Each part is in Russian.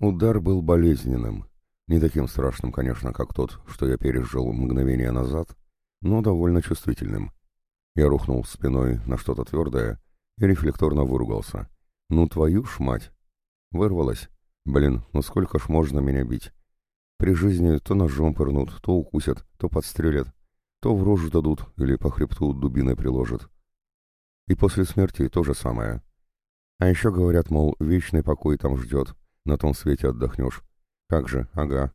Удар был болезненным. Не таким страшным, конечно, как тот, что я пережил мгновение назад, но довольно чувствительным. Я рухнул спиной на что-то твердое и рефлекторно выругался. «Ну твою ж мать!» Вырвалось. «Блин, ну сколько ж можно меня бить?» При жизни то ножом пырнут, то укусят, то подстрелят, то в рожу дадут или по хребту дубиной приложат. И после смерти то же самое. А еще говорят, мол, вечный покой там ждет, на том свете отдохнешь. Как же, ага.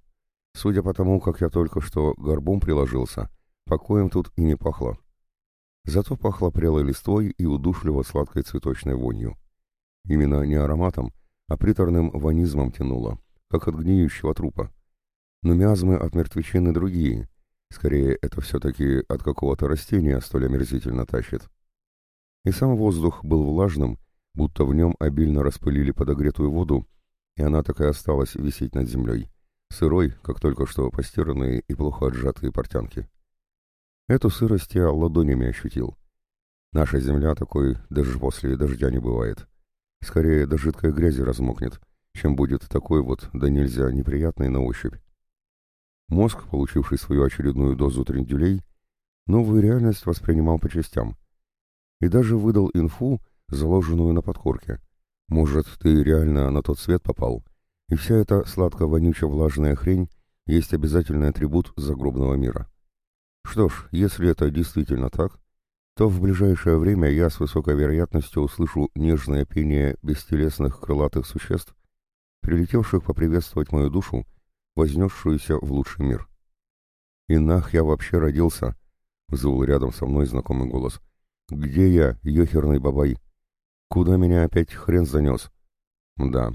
Судя по тому, как я только что горбом приложился, покоем тут и не пахло. Зато пахло прелой листвой и удушливо сладкой цветочной вонью. Именно не ароматом, а приторным ванизмом тянуло, как от гниющего трупа. Но миазмы от мертвечины другие. Скорее, это все-таки от какого-то растения столь омерзительно тащит. И сам воздух был влажным, будто в нем обильно распылили подогретую воду, и она так и осталась висеть над землей, сырой, как только что постиранные и плохо отжатые портянки. Эту сырость я ладонями ощутил. Наша земля такой даже после дождя не бывает. Скорее до жидкой грязи размокнет, чем будет такой вот, да нельзя, неприятный на ощупь. Мозг, получивший свою очередную дозу трендюлей, новую реальность воспринимал по частям. И даже выдал инфу, заложенную на подкорке. Может, ты реально на тот свет попал, и вся эта сладко-вонючо-влажная хрень есть обязательный атрибут загробного мира. Что ж, если это действительно так, то в ближайшее время я с высокой вероятностью услышу нежное пение бестелесных крылатых существ, прилетевших поприветствовать мою душу, вознесшуюся в лучший мир. «И нах я вообще родился?» — взвыл рядом со мной знакомый голос. «Где я, ехерный бабай? Куда меня опять хрен занес?» «Да,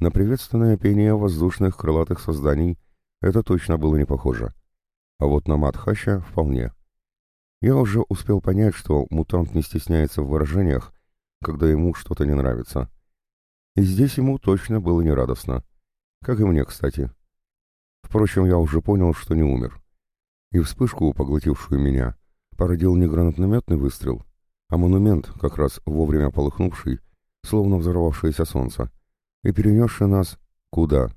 на приветственное пение воздушных крылатых созданий это точно было не похоже. А вот на Матхаща вполне. Я уже успел понять, что мутант не стесняется в выражениях, когда ему что-то не нравится. И здесь ему точно было нерадостно. Как и мне, кстати. Впрочем, я уже понял, что не умер. И вспышку, поглотившую меня, породил не гранатометный выстрел, а монумент, как раз вовремя полыхнувший, словно взорвавшееся солнце, и перенесший нас куда.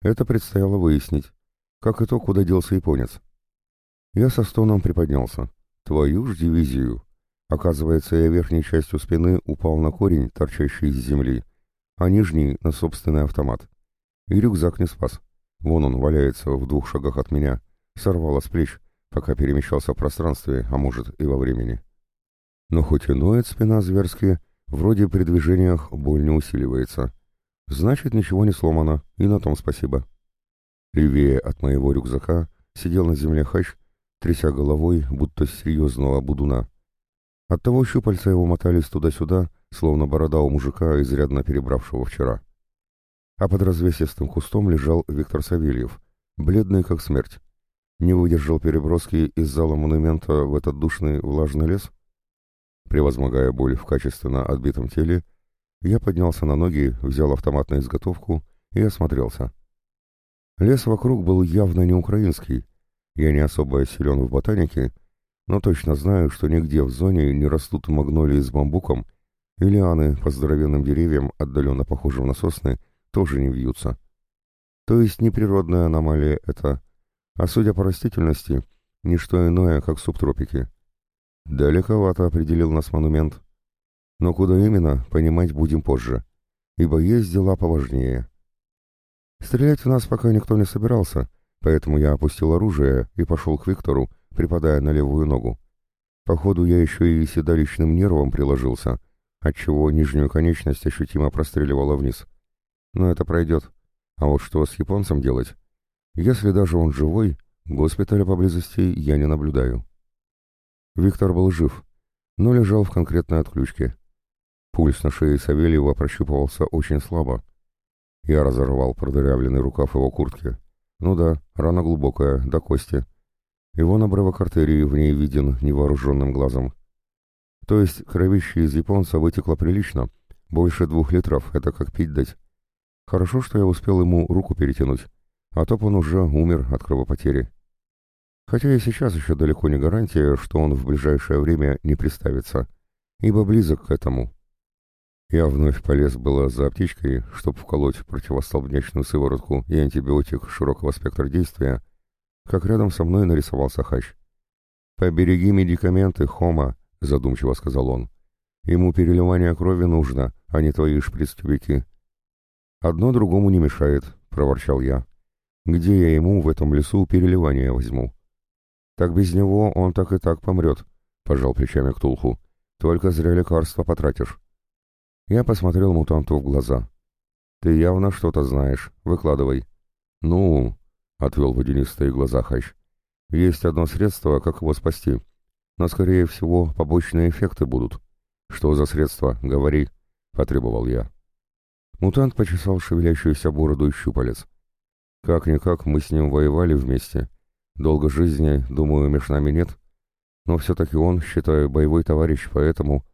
Это предстояло выяснить, как и то, куда делся японец. Я со стоном приподнялся. Твою ж дивизию. Оказывается, я верхней частью спины упал на корень, торчащий из земли, а нижний — на собственный автомат. И рюкзак не спас. Вон он валяется в двух шагах от меня, сорвало с плеч, пока перемещался в пространстве, а может и во времени. Но хоть и ноет спина зверски, вроде при движениях боль не усиливается. Значит, ничего не сломано, и на том спасибо. Левее от моего рюкзака сидел на земле хач, тряся головой, будто серьезного будуна. Оттого щупальца его мотались туда-сюда, словно борода у мужика, изрядно перебравшего вчера. А под развесистым кустом лежал Виктор Савельев, бледный как смерть. Не выдержал переброски из зала монумента в этот душный влажный лес? Превозмогая боль в качественно отбитом теле, я поднялся на ноги, взял автомат на изготовку и осмотрелся. Лес вокруг был явно не украинский. Я не особо силен в ботанике, но точно знаю, что нигде в зоне не растут магнолии с бамбуком, и лианы по здоровенным деревьям, отдаленно похожим на сосны, тоже не вьются. То есть не природная аномалия это, а судя по растительности, не что иное, как субтропики. Далековато определил нас монумент. Но куда именно, понимать будем позже, ибо есть дела поважнее. Стрелять в нас пока никто не собирался, поэтому я опустил оружие и пошел к Виктору, припадая на левую ногу. Походу, я еще и седалищным нервом приложился, отчего нижнюю конечность ощутимо простреливала вниз. Но это пройдет. А вот что с японцем делать? Если даже он живой, госпиталя поблизости я не наблюдаю. Виктор был жив, но лежал в конкретной отключке. Пульс на шее Савельева прощупывался очень слабо, я разорвал продырявленный рукав его куртки. Ну да, рана глубокая, до кости. Его обрывок артерии в ней виден невооруженным глазом. То есть кровище из японца вытекло прилично. Больше двух литров, это как пить дать. Хорошо, что я успел ему руку перетянуть, а то он уже умер от кровопотери. Хотя и сейчас еще далеко не гарантия, что он в ближайшее время не приставится, ибо близок к этому. Я вновь полез было за аптечкой, чтобы вколоть противостолбнячную сыворотку и антибиотик широкого спектра действия, как рядом со мной нарисовался хач. «Побереги медикаменты, Хома», — задумчиво сказал он. «Ему переливание крови нужно, а не твои шприц-тюбики». «Одно другому не мешает», — проворчал я. «Где я ему в этом лесу переливание возьму?» «Так без него он так и так помрет», — пожал плечами Ктулху. «Только зря лекарства потратишь». Я посмотрел мутанту в глаза. «Ты явно что-то знаешь. Выкладывай». «Ну...» — отвел водянистые глаза Хащ. «Есть одно средство, как его спасти. Но, скорее всего, побочные эффекты будут». «Что за средство? Говори», — потребовал я. Мутант почесал шевелящуюся бороду и щупалец. «Как-никак мы с ним воевали вместе. Долго жизни, думаю, меж нами нет. Но все-таки он, считаю, боевой товарищ, поэтому...»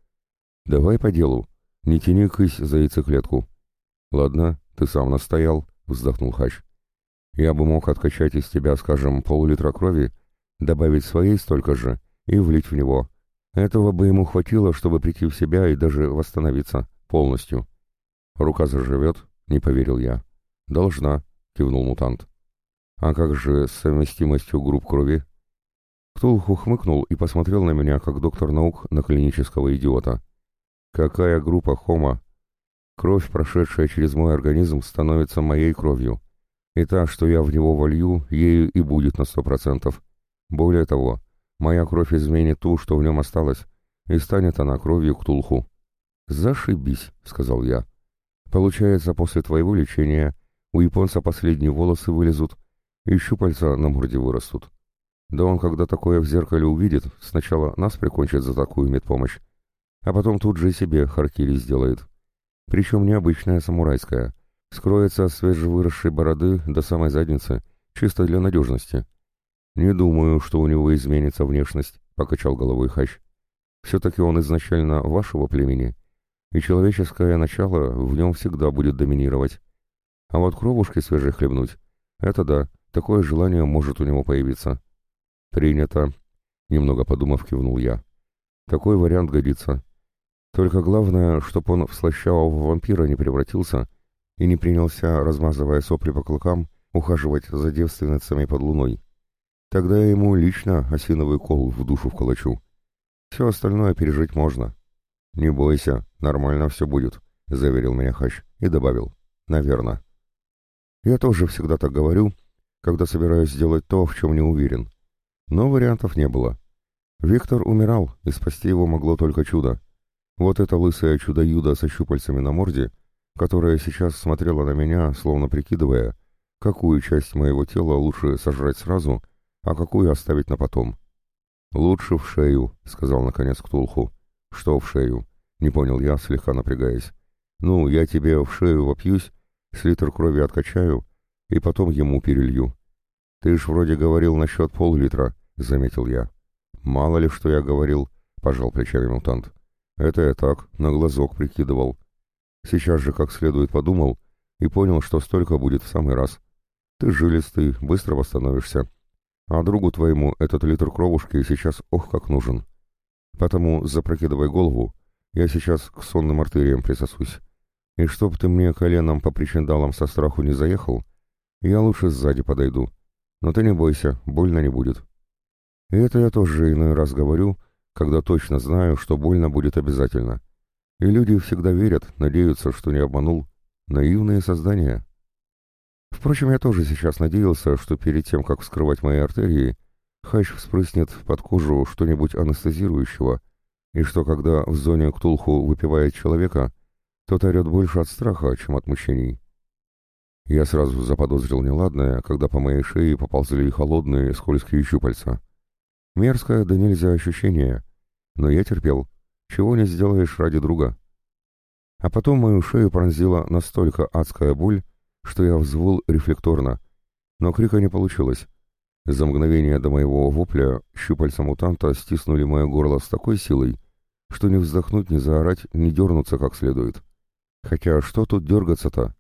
«Давай по делу», «Не тяни кысь за яйцеклетку». «Ладно, ты сам настоял», — вздохнул Хач. «Я бы мог откачать из тебя, скажем, пол-литра крови, добавить своей столько же и влить в него. Этого бы ему хватило, чтобы прийти в себя и даже восстановиться полностью». «Рука заживет?» — не поверил я. «Должна», — кивнул мутант. «А как же с совместимостью групп крови?» Ктулху хмыкнул и посмотрел на меня, как доктор наук на клинического идиота. Какая группа Хома? Кровь, прошедшая через мой организм, становится моей кровью. И та, что я в него волью, ею и будет на сто процентов. Более того, моя кровь изменит ту, что в нем осталось, и станет она кровью Ктулху. «Зашибись», — сказал я. «Получается, после твоего лечения у японца последние волосы вылезут, и щупальца на морде вырастут. Да он, когда такое в зеркале увидит, сначала нас прикончит за такую медпомощь, а потом тут же себе харкири сделает. Причем необычная самурайская. Скроется с свежевыросшей бороды до самой задницы, чисто для надежности. «Не думаю, что у него изменится внешность», — покачал головой Хач. «Все-таки он изначально вашего племени, и человеческое начало в нем всегда будет доминировать. А вот кровушки свежей хлебнуть — это да, такое желание может у него появиться». «Принято», — немного подумав, кивнул я. «Такой вариант годится. Только главное, чтоб он в слащавого вампира не превратился и не принялся, размазывая сопли по клыкам, ухаживать за девственницами под луной. Тогда я ему лично осиновый кол в душу вколочу. Все остальное пережить можно. «Не бойся, нормально все будет», — заверил меня Хач и добавил. «Наверно». Я тоже всегда так говорю, когда собираюсь сделать то, в чем не уверен. Но вариантов не было. Виктор умирал, и спасти его могло только чудо. Вот это лысое чудо-юдо со щупальцами на морде, которое сейчас смотрело на меня, словно прикидывая, какую часть моего тела лучше сожрать сразу, а какую оставить на потом. «Лучше в шею», — сказал наконец Ктулху. «Что в шею?» — не понял я, слегка напрягаясь. «Ну, я тебе в шею вопьюсь, с литр крови откачаю и потом ему перелью». «Ты ж вроде говорил насчет пол-литра», — заметил я. «Мало ли, что я говорил», — пожал плечами мутант. Это я так, на глазок прикидывал. Сейчас же как следует подумал и понял, что столько будет в самый раз. Ты жилистый, быстро восстановишься. А другу твоему этот литр кровушки сейчас ох как нужен. Потому запрокидывай голову, я сейчас к сонным артериям присосусь. И чтоб ты мне коленом по причиндалам со страху не заехал, я лучше сзади подойду. Но ты не бойся, больно не будет. И это я тоже иной раз говорю, когда точно знаю, что больно будет обязательно. И люди всегда верят, надеются, что не обманул. Наивные создания. Впрочем, я тоже сейчас надеялся, что перед тем, как вскрывать мои артерии, Хач вспрыснет под кожу что-нибудь анестезирующего, и что когда в зоне Ктулху выпивает человека, тот орет больше от страха, чем от мучений. Я сразу заподозрил неладное, когда по моей шее поползли холодные скользкие щупальца. Мерзкое да нельзя ощущение, но я терпел. Чего не сделаешь ради друга. А потом мою шею пронзила настолько адская боль, что я взвыл рефлекторно. Но крика не получилось. За мгновение до моего вопля щупальца мутанта стиснули мое горло с такой силой, что не вздохнуть, не заорать, не дернуться как следует. Хотя что тут дергаться-то?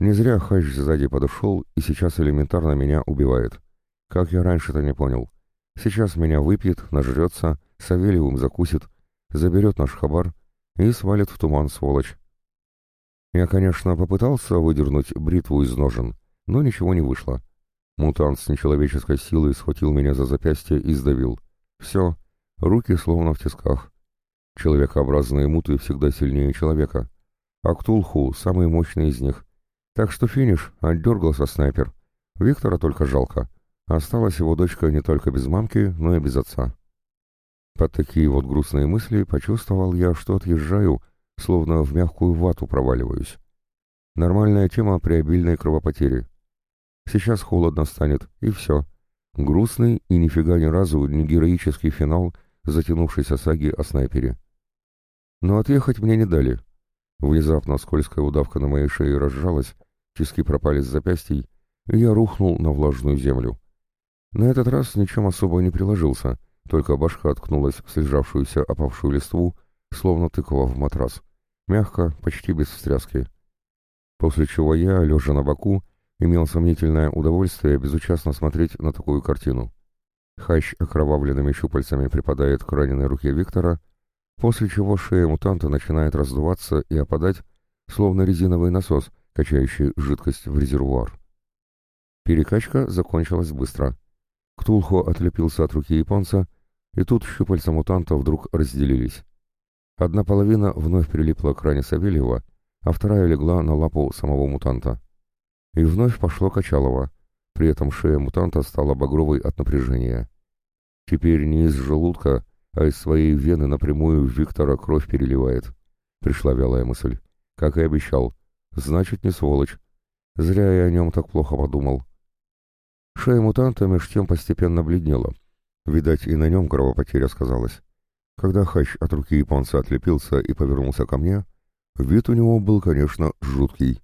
Не зря Хач сзади подошел и сейчас элементарно меня убивает. Как я раньше-то не понял. Сейчас меня выпьет, нажрется, Савельевым закусит, заберет наш хабар и свалит в туман, сволочь. Я, конечно, попытался выдернуть бритву из ножен, но ничего не вышло. Мутант с нечеловеческой силой схватил меня за запястье и сдавил. Все, руки словно в тисках. Человекообразные муты всегда сильнее человека. А Ктулху самый мощный из них. Так что финиш, отдергался снайпер. Виктора только жалко. Осталась его дочка не только без мамки, но и без отца. Под такие вот грустные мысли почувствовал я, что отъезжаю, словно в мягкую вату проваливаюсь. Нормальная тема при обильной кровопотере. Сейчас холодно станет, и все. Грустный и нифига ни разу не героический финал затянувшейся саги о снайпере. Но отъехать мне не дали. Внезапно скользкая удавка на моей шее разжалась, тиски пропали с запястий, и я рухнул на влажную землю. На этот раз ничем особо не приложился, только башка откнулась в слежавшуюся опавшую листву, словно тыква в матрас. Мягко, почти без встряски. После чего я, лежа на боку, имел сомнительное удовольствие безучастно смотреть на такую картину. Хащ окровавленными щупальцами припадает к раненой руке Виктора, после чего шея мутанта начинает раздуваться и опадать, словно резиновый насос, качающий жидкость в резервуар. Перекачка закончилась быстро. Ктулхо отлепился от руки японца, и тут щупальца мутанта вдруг разделились. Одна половина вновь прилипла к ране Савельева, а вторая легла на лапу самого мутанта. И вновь пошло качалово, при этом шея мутанта стала багровой от напряжения. Теперь не из желудка, а из своей вены напрямую Виктора кровь переливает. Пришла вялая мысль. Как и обещал. Значит, не сволочь. Зря я о нем так плохо подумал. Шея мутанта меж тем постепенно бледнела. Видать, и на нем кровопотеря сказалась. Когда хач от руки японца отлепился и повернулся ко мне, вид у него был, конечно, жуткий.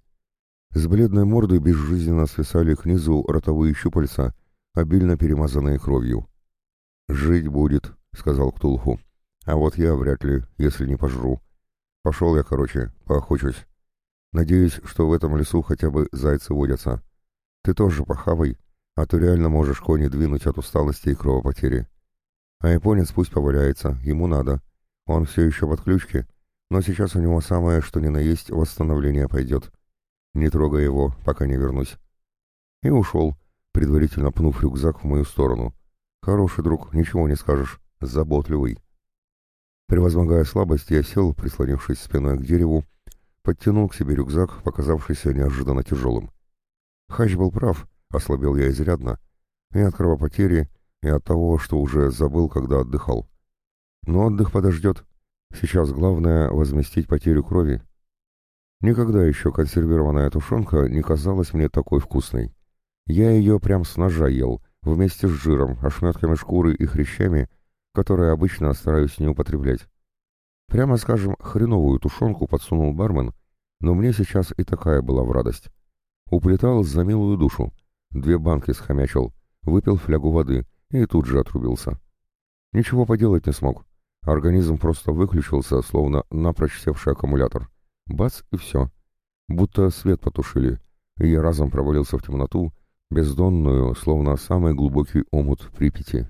С бледной мордой безжизненно свисали к низу ротовые щупальца, обильно перемазанные кровью. «Жить будет», — сказал Ктулху. «А вот я вряд ли, если не пожру. Пошел я, короче, поохочусь. Надеюсь, что в этом лесу хотя бы зайцы водятся. Ты тоже похавай, а то реально можешь кони двинуть от усталости и кровопотери. А японец пусть поваляется, ему надо. Он все еще в отключке, но сейчас у него самое, что ни на есть, восстановление пойдет. Не трогай его, пока не вернусь. И ушел, предварительно пнув рюкзак в мою сторону. Хороший друг, ничего не скажешь, заботливый. Превозмогая слабость, я сел, прислонившись спиной к дереву, подтянул к себе рюкзак, показавшийся неожиданно тяжелым. Хач был прав, ослабел я изрядно, и от кровопотери, и от того, что уже забыл, когда отдыхал. Но отдых подождет. Сейчас главное — возместить потерю крови, Никогда еще консервированная тушенка не казалась мне такой вкусной. Я ее прям с ножа ел, вместе с жиром, ошметками шкуры и хрящами, которые обычно стараюсь не употреблять. Прямо скажем, хреновую тушенку подсунул бармен, но мне сейчас и такая была в радость. Уплетал за милую душу, две банки схомячил, выпил флягу воды и тут же отрубился. Ничего поделать не смог. Организм просто выключился, словно напрочь севший аккумулятор. Бац, и все. Будто свет потушили, и я разом провалился в темноту, бездонную, словно самый глубокий омут Припяти.